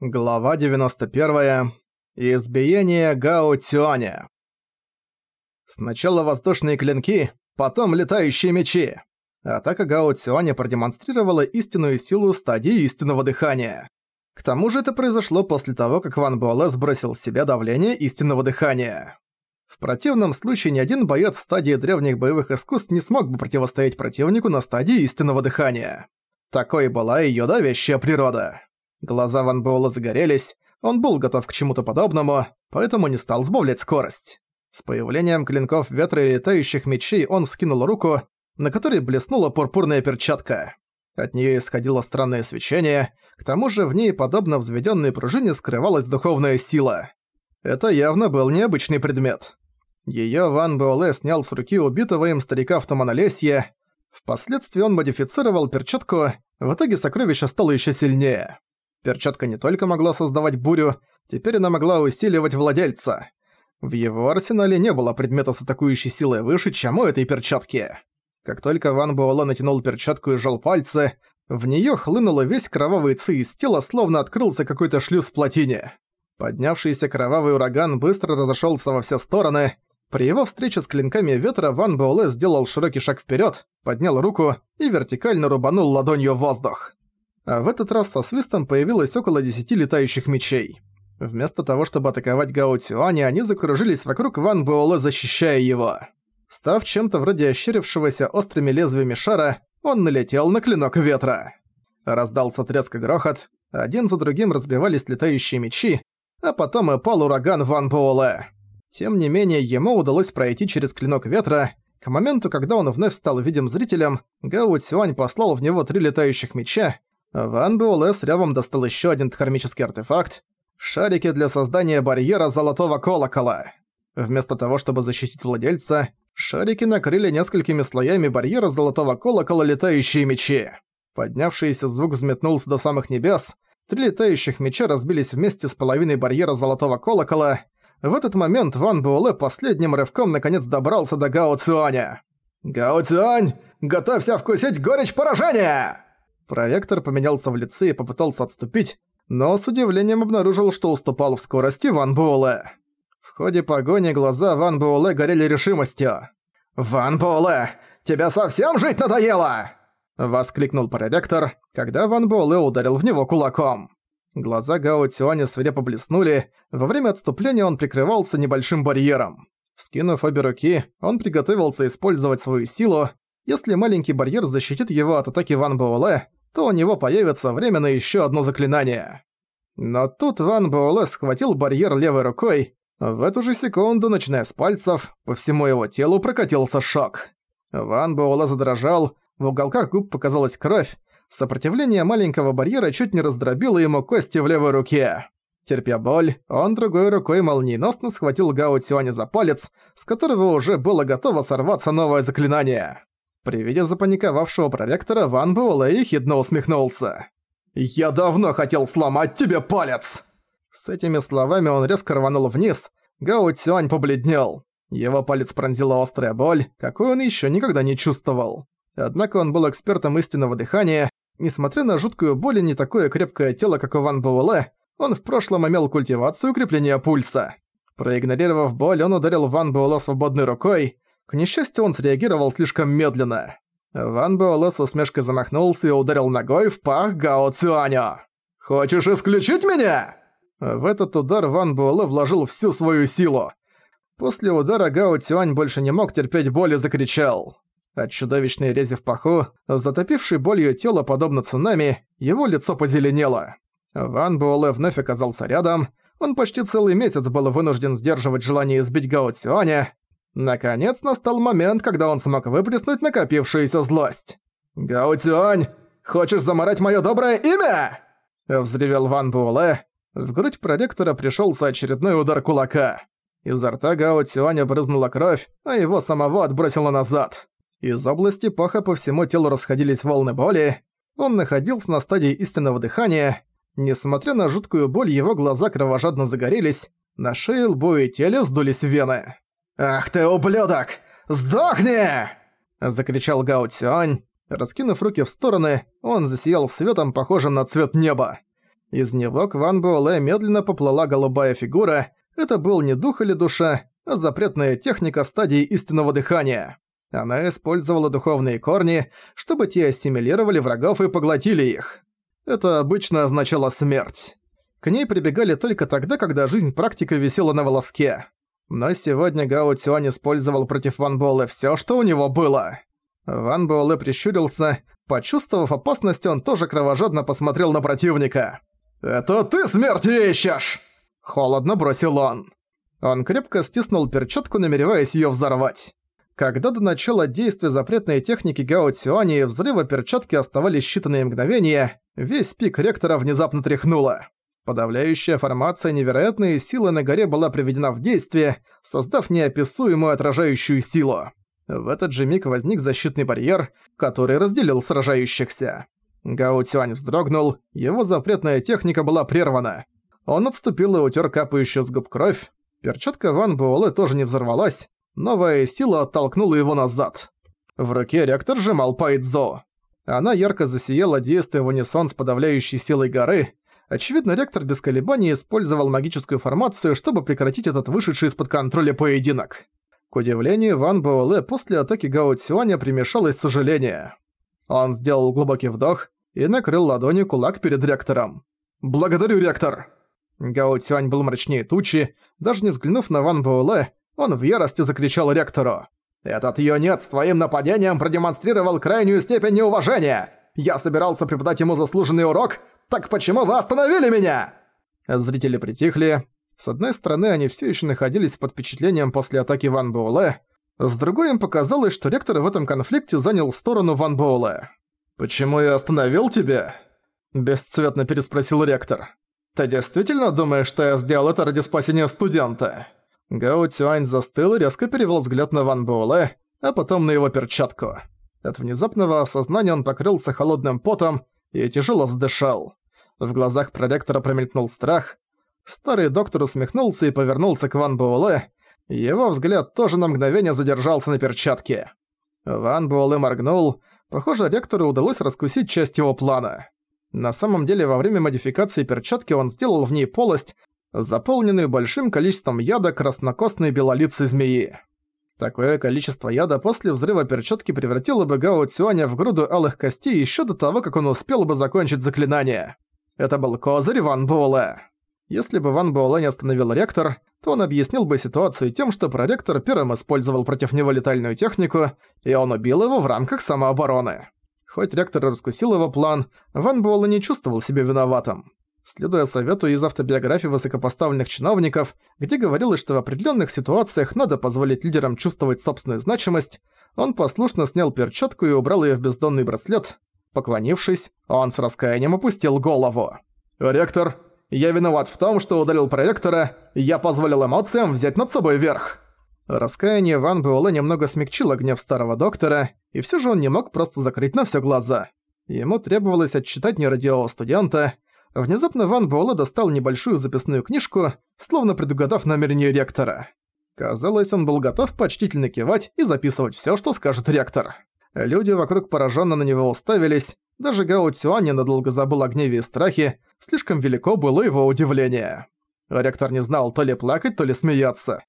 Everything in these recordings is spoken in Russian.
Глава 91. Избиение Гао Цюаня. Сначала воздушные клинки, потом летающие мечи. Атака Гао Цюаня продемонстрировала истинную силу стадии истинного дыхания. К тому же это произошло после того, как Ван Буэлэ сбросил с себя давление истинного дыхания. В противном случае ни один боец стадии древних боевых искусств не смог бы противостоять противнику на стадии истинного дыхания. Такой была её давящая природа. Глаза Ван Буэлла загорелись, он был готов к чему-то подобному, поэтому не стал сбавлять скорость. С появлением клинков ветра и летающих мечей он вскинул руку, на которой блеснула пурпурная перчатка. От нее исходило странное свечение, к тому же в ней, подобно взведенной пружине, скрывалась духовная сила. Это явно был необычный предмет. Ее Ван Буэлэ снял с руки убитого им старика в Туманолесье. Впоследствии он модифицировал перчатку, в итоге сокровище стало еще сильнее. Перчатка не только могла создавать бурю, теперь она могла усиливать владельца. В его арсенале не было предмета с атакующей силой выше, чем у этой перчатки. Как только Ван Буэлэ натянул перчатку и сжал пальцы, в неё хлынуло весь кровавый ци из тела, словно открылся какой-то шлюз в плотине. Поднявшийся кровавый ураган быстро разошёлся во все стороны. При его встрече с клинками ветра Ван Буэлэ сделал широкий шаг вперёд, поднял руку и вертикально рубанул ладонью в воздух а в этот раз со свистом появилось около 10 летающих мечей. Вместо того, чтобы атаковать Гао Цюаня, они закружились вокруг Ван Буэлэ, защищая его. Став чем-то вроде ощерившегося острыми лезвиями шара, он налетел на клинок ветра. Раздался треск и грохот, один за другим разбивались летающие мечи, а потом и пал ураган Ван Буэлэ. Тем не менее, ему удалось пройти через клинок ветра. К моменту, когда он вновь стал видим зрителем, Гао Цюань послал в него три летающих меча, Ван Буэлэ с рявом достал еще один тхармический артефакт — шарики для создания барьера золотого колокола. Вместо того, чтобы защитить владельца, шарики накрыли несколькими слоями барьера золотого колокола летающие мечи. Поднявшийся звук взметнулся до самых небес, три летающих меча разбились вместе с половиной барьера золотого колокола. В этот момент Ван Буэлэ последним рывком наконец добрался до Гао Цюаня. «Гао Цюань, готовься вкусить горечь поражения!» Проектор поменялся в лице и попытался отступить, но с удивлением обнаружил, что уступал в скорости Ван Буэлэ. В ходе погони глаза Ван Буэлэ горели решимостью. «Ван Буэлэ, тебе совсем жить надоело!» Воскликнул проректор, когда Ван Буэлэ ударил в него кулаком. Глаза Гао Цюаня свирепо блеснули, во время отступления он прикрывался небольшим барьером. Вскинув обе руки, он приготовился использовать свою силу. Если маленький барьер защитит его от атаки Ван Буэлэ, то у него появится временно еще одно заклинание. Но тут Ван Буэлэ схватил барьер левой рукой. В эту же секунду, начиная с пальцев, по всему его телу прокатился шок. Ван Буэлэ задрожал, в уголках губ показалась кровь, сопротивление маленького барьера чуть не раздробило ему кости в левой руке. Терпя боль, он другой рукой молниеносно схватил Гао Тюаня за палец, с которого уже было готово сорваться новое заклинание. При виде запаниковавшего проректора Ван Буэлэ ехидно усмехнулся. «Я давно хотел сломать тебе палец!» С этими словами он резко рванул вниз, Гао Цюань побледнел. Его палец пронзила острая боль, какую он еще никогда не чувствовал. Однако он был экспертом истинного дыхания, несмотря на жуткую боль и не такое крепкое тело, как у Ван Буэлэ, он в прошлом имел культивацию укрепления пульса. Проигнорировав боль, он ударил Ван Буэлэ свободной рукой, к несчастью, он среагировал слишком медленно. Ван Буэлэ с усмешкой замахнулся и ударил ногой в пах Гао Цюаня. «Хочешь исключить меня?» В этот удар Ван Буэлэ вложил всю свою силу. После удара Гао Цюань больше не мог терпеть боли и закричал. От чудовищной рези в паху, затопившей болью тело подобно цунами, его лицо позеленело. Ван Буэлэ вновь оказался рядом. Он почти целый месяц был вынужден сдерживать желание избить Гао Цюаня, Наконец настал момент, когда он смог выплеснуть накопившуюся злость. «Гаутюань, хочешь заморать моё доброе имя?» Взревел Ван Буэлэ. В грудь проректора пришёлся очередной удар кулака. Изо рта Гао Тюаня брызнула кровь, а его самого отбросило назад. Из области паха по всему телу расходились волны боли. Он находился на стадии истинного дыхания. Несмотря на жуткую боль, его глаза кровожадно загорелись, на шее, лбу и теле вздулись вены. «Ах ты, ублюдок! Сдохни!» Закричал Гао Цюань. Раскинув руки в стороны, он засиял светом, похожим на цвет неба. Из него к Ван Буэлэ медленно поплыла голубая фигура. Это был не дух или душа, а запретная техника стадии истинного дыхания. Она использовала духовные корни, чтобы те ассимилировали врагов и поглотили их. Это обычно означало смерть. К ней прибегали только тогда, когда жизнь практика висела на волоске. Но сегодня Гао Цюань использовал против Ван Буэлэ всё, что у него было. Ван Буэлэ прищурился. Почувствовав опасность, он тоже кровожадно посмотрел на противника. «Это ты смерть ищешь!» Холодно бросил он. Он крепко стиснул перчатку, намереваясь её взорвать. Когда до начала действия запретной техники Гао Цюани взрыва перчатки оставались считанные мгновения, весь пик ректора внезапно тряхнуло. Подавляющая формация невероятной силы на горе была приведена в действие, создав неописуемую отражающую силу. В этот же миг возник защитный барьер, который разделил сражающихся. Гао Цюань вздрогнул, его запретная техника была прервана. Он отступил и утер капающую с губ кровь. Перчатка Ван Буэлэ тоже не взорвалась, новая сила оттолкнула его назад. В руке реактор сжимал Пайдзо. Она ярко засияла, действуя в унисон с подавляющей силой горы, Очевидно, ректор без колебаний использовал магическую формацию, чтобы прекратить этот вышедший из-под контроля поединок. К удивлению, Ван Буэлэ после атаки Гао Цюаня примешалось сожаление. Он сделал глубокий вдох и накрыл ладонью кулак перед ректором. «Благодарю, ректор!» Гао Цюань был мрачнее тучи. Даже не взглянув на Ван Буэлэ, он в ярости закричал ректору. «Этот юнец своим нападением продемонстрировал крайнюю степень неуважения! Я собирался преподать ему заслуженный урок, так почему вы остановили меня?» Зрители притихли. С одной стороны, они все еще находились под впечатлением после атаки Ван Боуле. С другой, им показалось, что ректор в этом конфликте занял сторону Ван Боуле. «Почему я остановил тебя?» Бесцветно переспросил ректор. «Ты действительно думаешь, что я сделал это ради спасения студента?» Гао Цюань застыл и резко перевел взгляд на Ван Буэлэ, а потом на его перчатку. От внезапного осознания он покрылся холодным потом и тяжело задышал. В глазах проректора промелькнул страх. Старый доктор усмехнулся и повернулся к Ван Буэлэ. Его взгляд тоже на мгновение задержался на перчатке. Ван Буэлэ моргнул. Похоже, ректору удалось раскусить часть его плана. На самом деле, во время модификации перчатки он сделал в ней полость, заполненную большим количеством яда краснокосной белолицей змеи. Такое количество яда после взрыва перчатки превратило бы Гао Цюаня в груду алых костей еще до того, как он успел бы закончить заклинание. Это был козырь Ван Буэлэ. Если бы Ван Буэлэ не остановил ректор, то он объяснил бы ситуацию тем, что проректор первым использовал против него летальную технику, и он убил его в рамках самообороны. Хоть ректор раскусил его план, Ван Буэлэ не чувствовал себя виноватым. Следуя совету из автобиографии высокопоставленных чиновников, где говорилось, что в определенных ситуациях надо позволить лидерам чувствовать собственную значимость, он послушно снял перчатку и убрал ее в бездонный браслет, Поклонившись, он с раскаянием опустил голову. «Ректор, я виноват в том, что ударил проректора, я позволил эмоциям взять над собой верх». Раскаяние Ван Буэлэ немного смягчило гнев старого доктора, и все же он не мог просто закрыть на все глаза. Ему требовалось отчитать нерадиового студента. Внезапно Ван Буэлэ достал небольшую записную книжку, словно предугадав намерение ректора. Казалось, он был готов почтительно кивать и записывать все, что скажет ректор. Люди вокруг пораженно на него уставились, даже Гао Цюань ненадолго забыл о гневе и страхе, слишком велико было его удивление. Ректор не знал то ли плакать, то ли смеяться.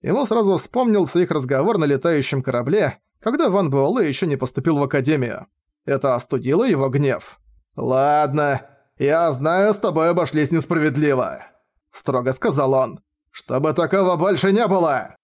Ему сразу вспомнился их разговор на летающем корабле, когда Ван Буэлэ еще не поступил в Академию. Это остудило его гнев. «Ладно, я знаю, с тобой обошлись несправедливо», — строго сказал он. «Чтобы такого больше не было!»